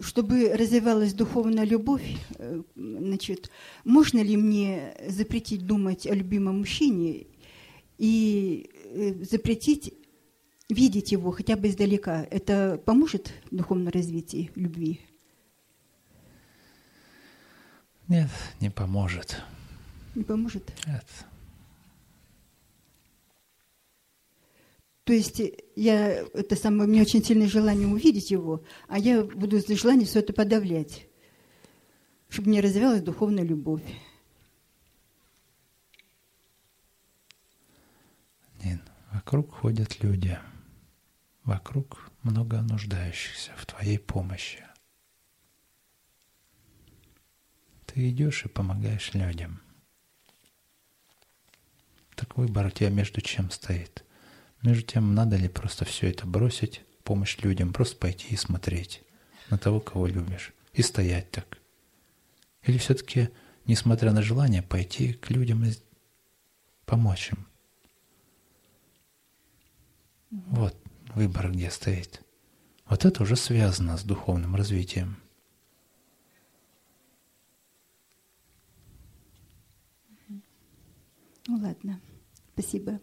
чтобы развивалась духовная любовь, э, значит, можно ли мне запретить думать о любимом мужчине и э, запретить видеть его хотя бы издалека? Это поможет в духовном развитии любви? Нет, не поможет. Не поможет? Нет. То есть я, это самое, у меня очень сильное желание увидеть его, а я буду за желание все это подавлять, чтобы не развивалась духовная любовь. Нин, вокруг ходят люди. Вокруг много нуждающихся в твоей помощи. Ты идешь и помогаешь людям. Так выбор у тебя между чем стоит? Между тем, надо ли просто все это бросить, помощь людям, просто пойти и смотреть на того, кого любишь, и стоять так? Или все-таки, несмотря на желание, пойти к людям и помочь им? Вот выбор, где стоит. Вот это уже связано с духовным развитием. Ну ладно, спасибо.